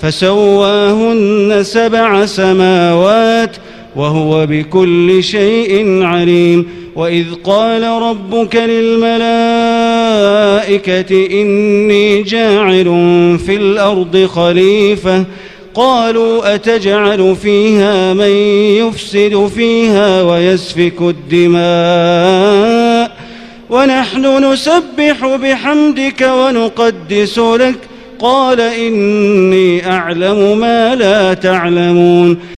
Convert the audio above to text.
فسواهن سبع سماوات وهو بكل شيء عليم. وإذ قال ربك للملائكة إني جاعل في الأرض خليفة. قالوا أتجعل فيها من يفسد فيها ويسفك الدماء. ونحن نسبح بحمدك ونقدس لك قال إني أعلم ما لا تعلمون